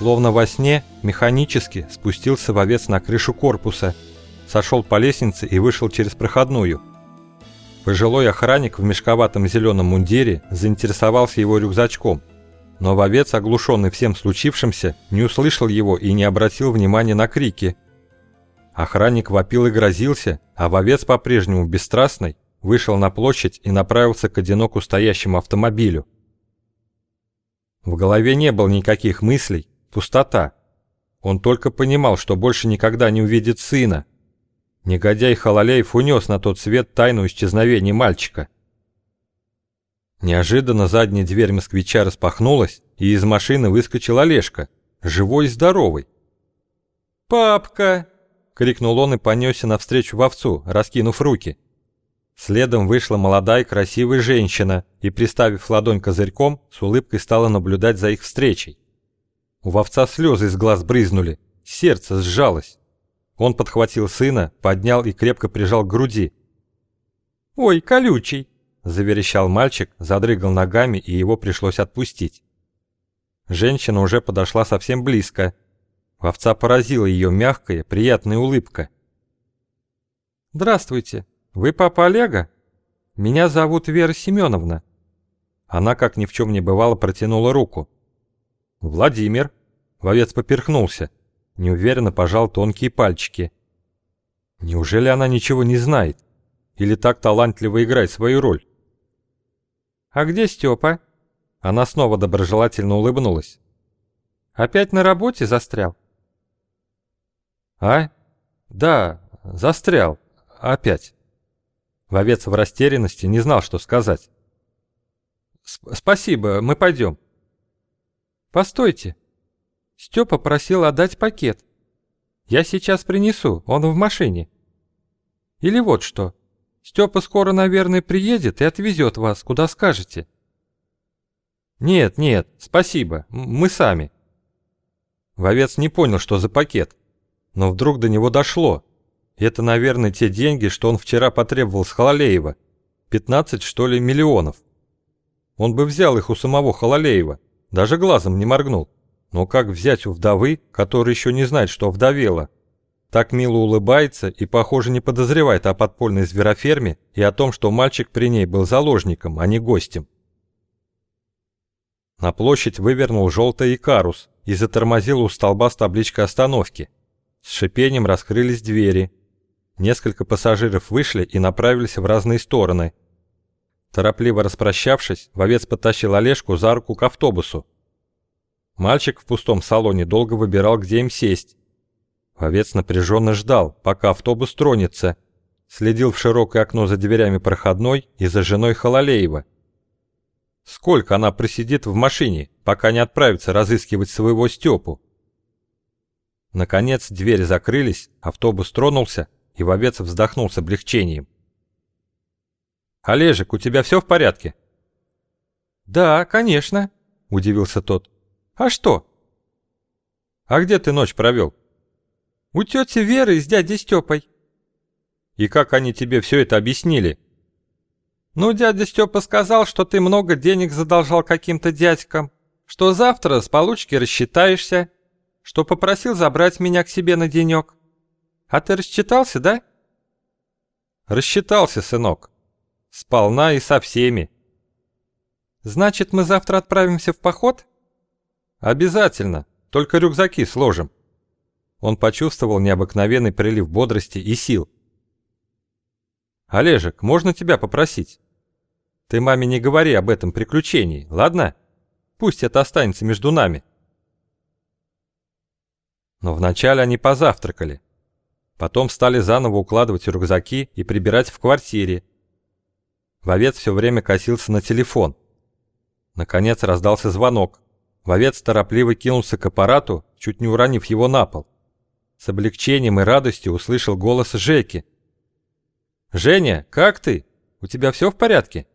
Словно во сне, механически спустился вовец на крышу корпуса, сошел по лестнице и вышел через проходную. Пожилой охранник в мешковатом зеленом мундире заинтересовался его рюкзачком, но вовец, оглушенный всем случившимся, не услышал его и не обратил внимания на крики. Охранник вопил и грозился, а вовец по-прежнему бесстрастный вышел на площадь и направился к одиноку стоящему автомобилю. В голове не было никаких мыслей, пустота. Он только понимал, что больше никогда не увидит сына. Негодяй Хололеев унес на тот свет тайну исчезновения мальчика. Неожиданно задняя дверь москвича распахнулась, и из машины выскочил Олежка, живой и здоровый. «Папка!» — крикнул он и понесся навстречу вовцу, раскинув руки. Следом вышла молодая красивая женщина и, приставив ладонь козырьком, с улыбкой стала наблюдать за их встречей. У вовца слезы из глаз брызнули, сердце сжалось. Он подхватил сына, поднял и крепко прижал к груди. «Ой, колючий!» – заверещал мальчик, задрыгал ногами, и его пришлось отпустить. Женщина уже подошла совсем близко. Вовца поразила ее мягкая, приятная улыбка. «Здравствуйте!» «Вы папа Олега? Меня зовут Вера Семеновна». Она, как ни в чем не бывало, протянула руку. «Владимир». Вовец поперхнулся. Неуверенно пожал тонкие пальчики. Неужели она ничего не знает? Или так талантливо играет свою роль? «А где Степа?» Она снова доброжелательно улыбнулась. «Опять на работе застрял?» «А? Да, застрял. Опять». Вовец в растерянности не знал, что сказать. «Спасибо, мы пойдем». «Постойте. Степа просил отдать пакет. Я сейчас принесу, он в машине. Или вот что. Степа скоро, наверное, приедет и отвезет вас, куда скажете». «Нет, нет, спасибо, мы сами». Вовец не понял, что за пакет, но вдруг до него дошло. Это, наверное, те деньги, что он вчера потребовал с Хололеева. 15, что ли, миллионов. Он бы взял их у самого Хололеева, даже глазом не моргнул. Но как взять у вдовы, которая еще не знает, что вдовела? Так мило улыбается и, похоже, не подозревает о подпольной звероферме и о том, что мальчик при ней был заложником, а не гостем. На площадь вывернул желтый икарус и затормозил у столба с табличкой остановки. С шипением раскрылись двери, Несколько пассажиров вышли и направились в разные стороны. Торопливо распрощавшись, вовец потащил Олежку за руку к автобусу. Мальчик в пустом салоне долго выбирал, где им сесть. Вовец напряженно ждал, пока автобус тронется. Следил в широкое окно за дверями проходной и за женой Хололеева. Сколько она просидит в машине, пока не отправится разыскивать своего Степу? Наконец двери закрылись, автобус тронулся, и вовец вздохнул с облегчением. «Олежек, у тебя все в порядке?» «Да, конечно», — удивился тот. «А что?» «А где ты ночь провел?» «У тети Веры с дядей Степой». «И как они тебе все это объяснили?» «Ну, дядя Степа сказал, что ты много денег задолжал каким-то дядькам, что завтра с получки рассчитаешься, что попросил забрать меня к себе на денек. А ты рассчитался, да? Рассчитался, сынок. Сполна и со всеми. Значит, мы завтра отправимся в поход? Обязательно, только рюкзаки сложим. Он почувствовал необыкновенный прилив бодрости и сил. Олежек, можно тебя попросить? Ты маме не говори об этом приключении, ладно? Пусть это останется между нами. Но вначале они позавтракали. Потом стали заново укладывать рюкзаки и прибирать в квартире. Вовец все время косился на телефон. Наконец раздался звонок. Вовец торопливо кинулся к аппарату, чуть не уронив его на пол. С облегчением и радостью услышал голос Жеки. «Женя, как ты? У тебя все в порядке?»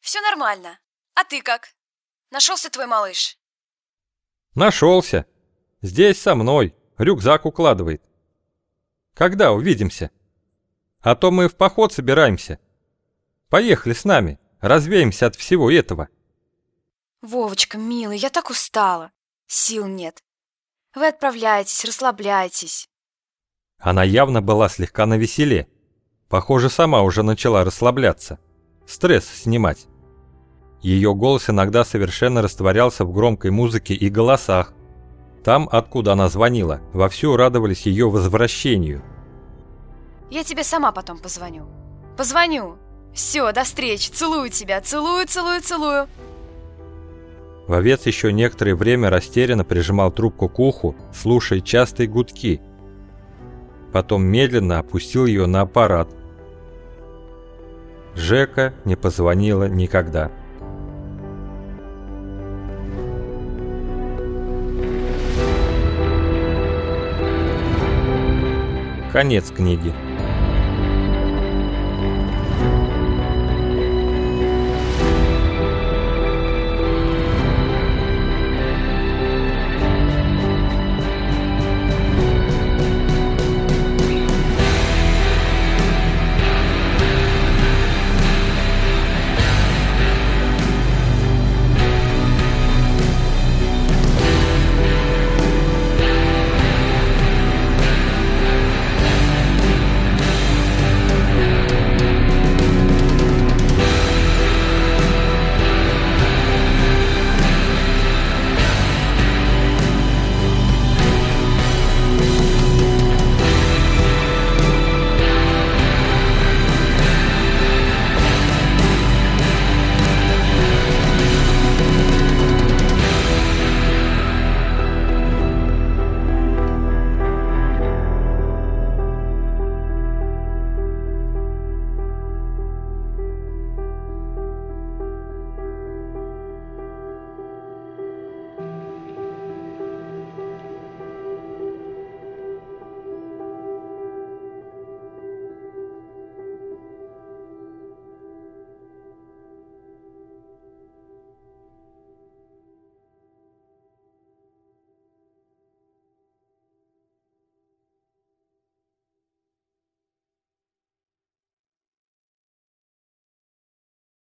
«Все нормально. А ты как? Нашелся твой малыш?» «Нашелся. Здесь со мной. Рюкзак укладывает. Когда увидимся? А то мы в поход собираемся. Поехали с нами, развеемся от всего этого. Вовочка, милый, я так устала. Сил нет. Вы отправляетесь, расслабляетесь. Она явно была слегка навеселе. Похоже, сама уже начала расслабляться. Стресс снимать. Ее голос иногда совершенно растворялся в громкой музыке и голосах. Там, откуда она звонила, вовсю радовались ее возвращению. Я тебе сама потом позвоню. Позвоню. Все, до встречи. Целую тебя. Целую, целую, целую. Вовец еще некоторое время растерянно прижимал трубку к уху, слушая частые гудки. Потом медленно опустил ее на аппарат. Жека не позвонила никогда. Конец книги.